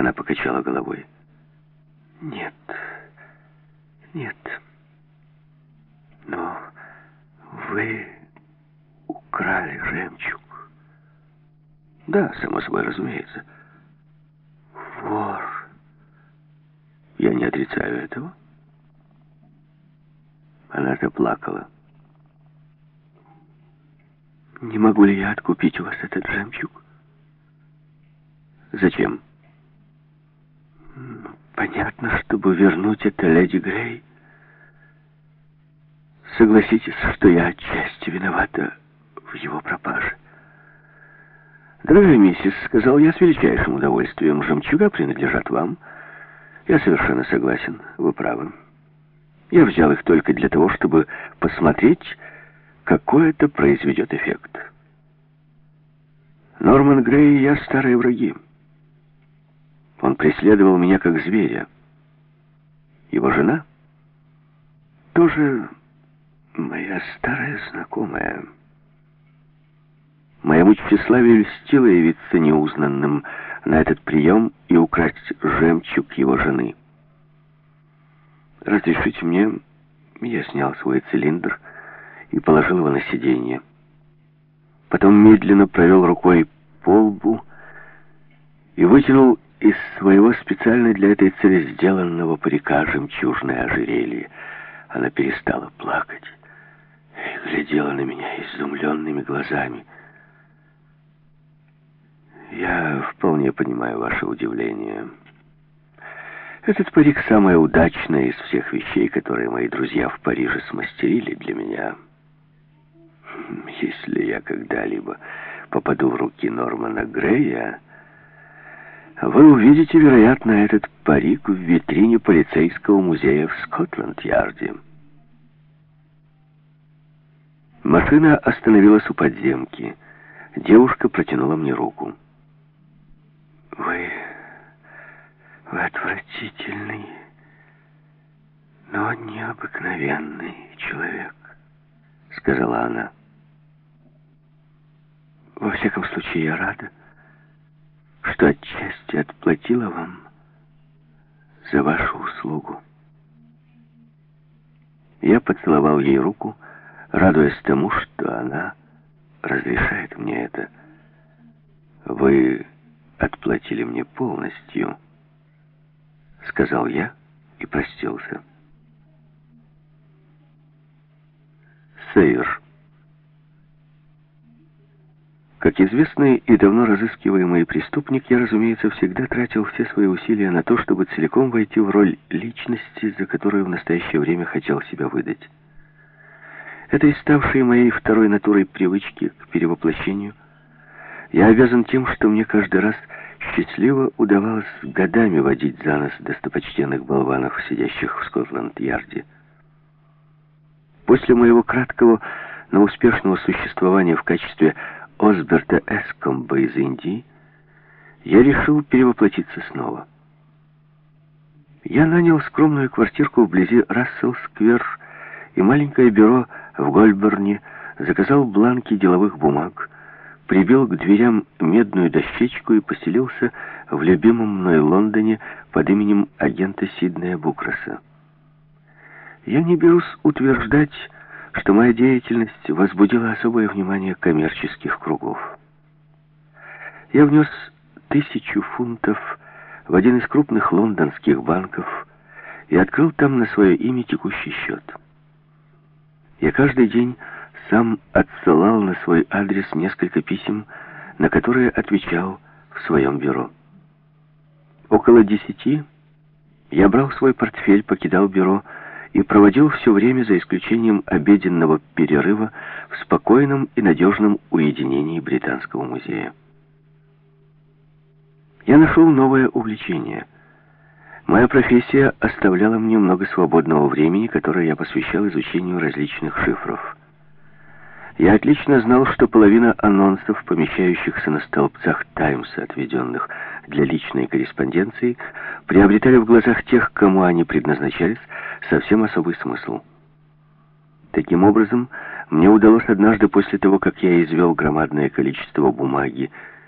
Она покачала головой. «Нет, нет. Но вы украли жемчуг». «Да, само собой, разумеется». «Вор». «Я не отрицаю этого». Она заплакала. «Не могу ли я откупить у вас этот жемчуг?» «Зачем?» «Понятно, чтобы вернуть это леди Грей. Согласитесь, что я отчасти виновата в его пропаже». «Дорогая миссис», — сказал я с величайшим удовольствием, — «жемчуга принадлежат вам». «Я совершенно согласен, вы правы. Я взял их только для того, чтобы посмотреть, какой это произведет эффект». Норман Грей и я старые враги. Он преследовал меня как зверя. Его жена тоже моя старая знакомая. Моему тщеславию льстило явиться неузнанным на этот прием и украсть жемчуг его жены. «Разрешите мне...» Я снял свой цилиндр и положил его на сиденье. Потом медленно провел рукой по лбу и вытянул из своего специально для этой цели сделанного парика жемчужное ожерелье. Она перестала плакать и глядела на меня изумленными глазами. Я вполне понимаю ваше удивление. Этот парик самая удачная из всех вещей, которые мои друзья в Париже смастерили для меня. Если я когда-либо попаду в руки Нормана Грея, вы увидите, вероятно, этот парик в витрине полицейского музея в Скотланд-Ярде. Машина остановилась у подземки. Девушка протянула мне руку. Вы... вы отвратительный, но необыкновенный человек, сказала она. Во всяком случае, я рада, что отчасти отплатила вам за вашу услугу. Я поцеловал ей руку, радуясь тому, что она разрешает мне это. Вы отплатили мне полностью, сказал я и простился. Сейр. Как известный и давно разыскиваемый преступник, я, разумеется, всегда тратил все свои усилия на то, чтобы целиком войти в роль личности, за которую в настоящее время хотел себя выдать. Этой ставшей моей второй натурой привычки к перевоплощению – я обязан тем, что мне каждый раз счастливо удавалось годами водить за нос достопочтенных болванов, сидящих в Скотланд-Ярде. После моего краткого, но успешного существования в качестве Осберта Эскомба из Индии, я решил перевоплотиться снова. Я нанял скромную квартирку вблизи Рассел-сквер и маленькое бюро в Гольберне, заказал бланки деловых бумаг, прибил к дверям медную дощечку и поселился в любимом мной Лондоне под именем агента Сиднея Букроса. Я не берусь утверждать, что моя деятельность возбудила особое внимание коммерческих кругов. Я внес тысячу фунтов в один из крупных лондонских банков и открыл там на свое имя текущий счет. Я каждый день сам отсылал на свой адрес несколько писем, на которые отвечал в своем бюро. Около десяти я брал свой портфель, покидал бюро и проводил все время, за исключением обеденного перерыва, в спокойном и надежном уединении Британского музея. Я нашел новое увлечение. Моя профессия оставляла мне много свободного времени, которое я посвящал изучению различных шифров. Я отлично знал, что половина анонсов, помещающихся на столбцах «Таймса», отведенных для личной корреспонденции, приобретали в глазах тех, кому они предназначались, совсем особый смысл. Таким образом, мне удалось однажды после того, как я извел громадное количество бумаги